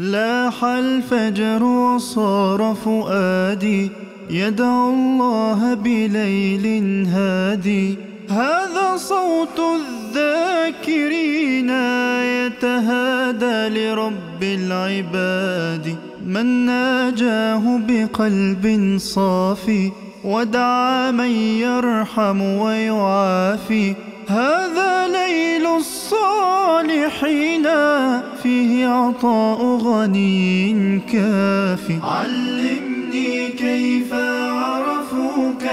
لاح الفجر وصار فؤادي. يدعو الله بليل هادي. هذا صوت الذاكرين يتهادى لرب العباد. من ناجاه بقلب صافي ودعا من يرحم ويعافي. هذا ليل الصالحين فيه عطاء غني كافي علمني كيف عرفوك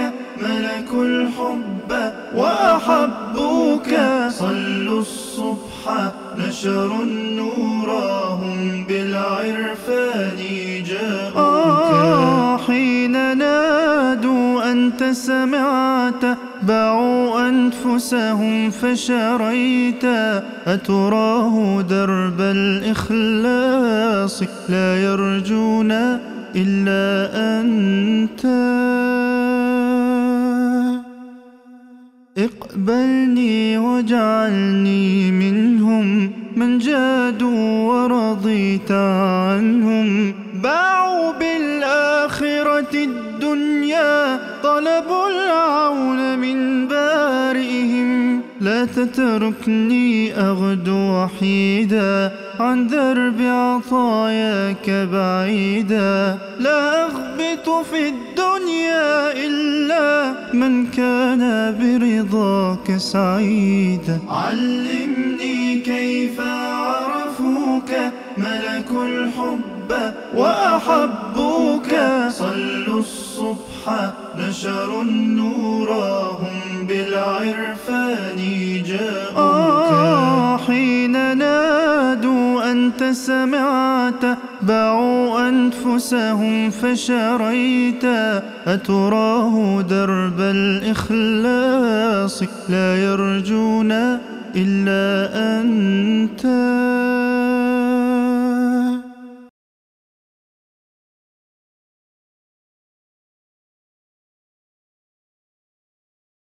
ملك الحب وأحبوك. صلوا الصبح نشروا النور هم بالعرفان جاءوك. آه حين نادوا أنت سمعت باعوا أنفسهم فشريت أتراه درب الإخلاص لا يرجون إلا أنت اقبلني واجعلني منهم من جادوا ورضيت عنهم. باعوا بالآخرة الدنيا طلبوا لا تتركني أغدو وحيدا عن درب عطاياك بعيدا. لا أغبط في الدنيا إلا من كان برضاك سعيدا. علمني كيف عرفوك ملك الحب وأحبوك صلوا الصبح نشروا النور هم بالعرفان جاءوك. آه حين نادوا أنت سمعت باعوا أنفسهم فشريت. أتراه درب الإخلاص لا يرجون إلا أنت.